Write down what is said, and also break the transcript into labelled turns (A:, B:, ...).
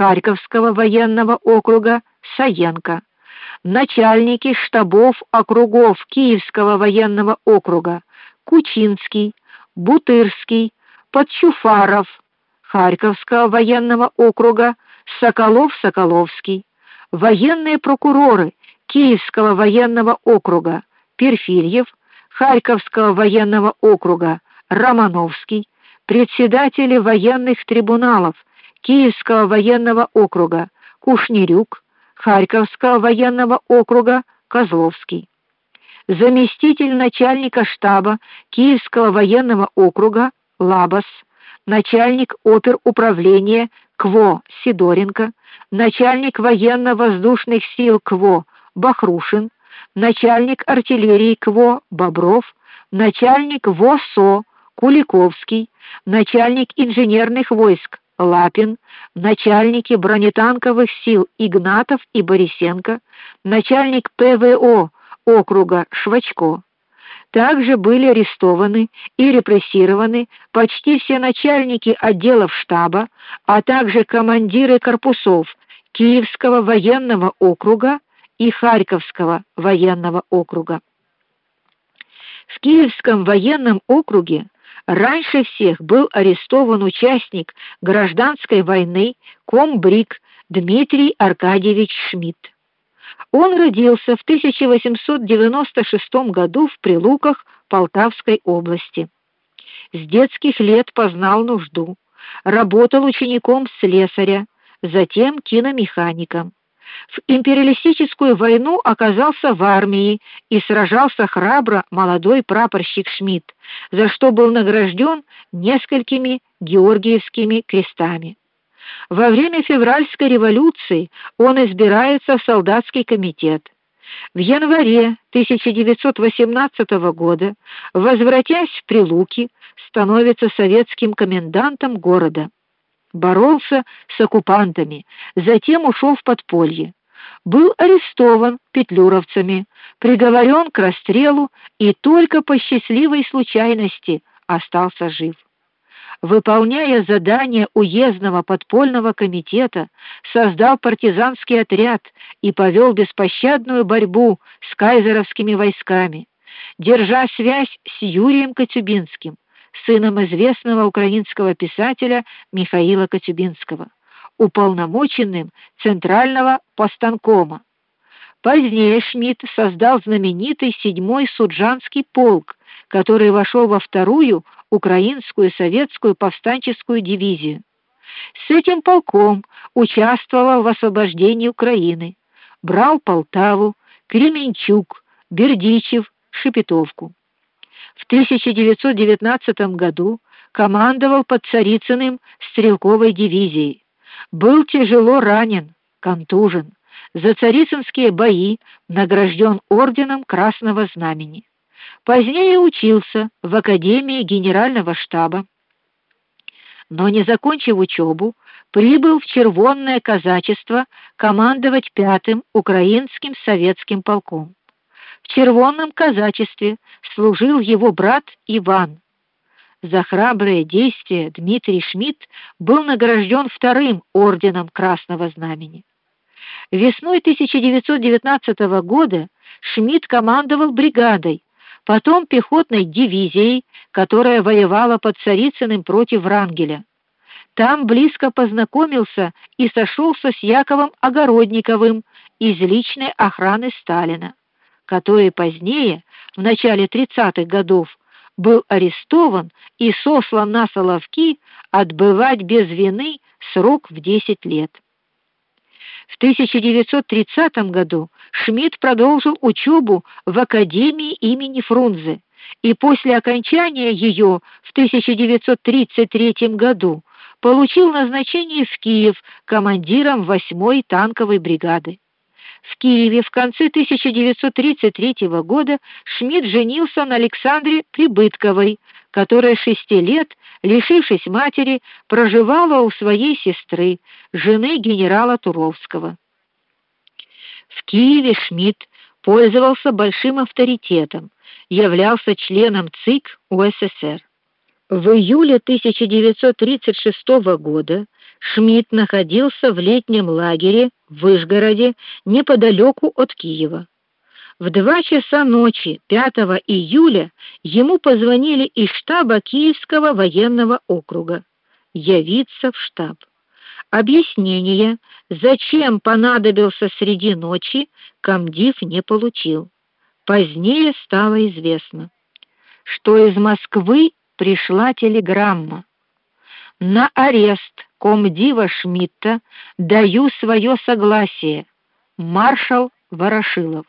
A: Харьковского военного округа Саенко, начальники штабов округов Киевского военного округа Кучинский, Бутырский, Подчуфаров, Харьковского военного округа Соколов-Соколовский, военные прокуроры Киевского военного округа Перфильев, Харьковского военного округа Романовский, председатели военных трибуналов Киевского военного округа Кушнирюк, Харьковского военного округа Козловский. Заместитель начальника штаба Киевского военного округа Лабас, начальник оперуправления КВО Сидоренко, начальник военно-воздушных сил КВО Бахрушин, начальник артиллерии КВО Бобров, начальник ВОСО Куликовский, начальник инженерных войск Лапин, начальники бронетанковых сил Игнатов и Борисенко, начальник ПВО округа Швачко. Также были арестованы и репрессированы почти все начальники отделов штаба, а также командиры корпусов Киевского военного округа и Харьковского военного округа. В Киевском военном округе раньше всех был арестован участник гражданской войны комбриг Дмитрий Аркадьевич Шмидт. Он родился в 1896 году в Прилуках Полтавской области. С детских лет познал нужду, работал учеником слесаря, затем киномехаником. В империалистическую войну оказался в армии и сражался храбро молодой прапорщик Шмидт, за что был награжден несколькими Георгиевскими крестами. Во время февральской революции он избирается в солдатский комитет. В январе 1918 года, возвратясь в Прилуки, становится советским комендантом города. Боролся с оккупантами, затем ушел в подполье. Был арестован петлюровцами, приговорен к расстрелу и только по счастливой случайности остался жив выполняя задания уездного подпольного комитета, создал партизанский отряд и повел беспощадную борьбу с кайзеровскими войсками, держа связь с Юрием Коцюбинским, сыном известного украинского писателя Михаила Коцюбинского, уполномоченным Центрального постанкома. Позднее Шмидт создал знаменитый седьмой суджанский полк, который вошел во вторую украинскую советскую повстанческую дивизию. С этим полком участвовал в освобождении Украины, брал Полтаву, Кременчуг, Бердичев, Шепетовку. В 1919 году командовал под Царицыным стрелковой дивизией. Был тяжело ранен, контужен. За царицынские бои награжден орденом Красного Знамени. Позднее учился в академии генерального штаба. Но не закончив учебу, прибыл в Червонное казачество командовать пятым украинским советским полком. Червонном казачестве служил его брат Иван. За храбрые действия Дмитрий Шмидт был награжден вторым орденом Красного Знамени. Весной 1919 года Шмидт командовал бригадой, потом пехотной дивизией, которая воевала под Царицыным против Врангеля. Там близко познакомился и сошелся с Яковом Огородниковым из личной охраны Сталина, который позднее, в начале 30-х годов, был арестован и сослан на Соловки отбывать без вины срок в 10 лет. В 1930 году Шмидт продолжил учебу в Академии имени Фрунзе и после окончания ее в 1933 году получил назначение в Киев командиром 8-й танковой бригады. В Киеве в конце 1933 года Шмидт женился на Александре Прибытковой, которая шести лет, лишившись матери, проживала у своей сестры, жены генерала Туровского. В Киеве Шмидт пользовался большим авторитетом, являлся членом ЦИК УССР. В июле 1936 года Шмидт находился в летнем лагере в Вышгороде, неподалеку от Киева. В два часа ночи 5 июля ему позвонили из штаба Киевского военного округа явиться в штаб. Объяснения, зачем понадобился среди ночи, комдив не получил. Позднее стало известно, что из Москвы пришла телеграмма. На арест комдива Шмидта даю свое согласие. Маршал Ворошилов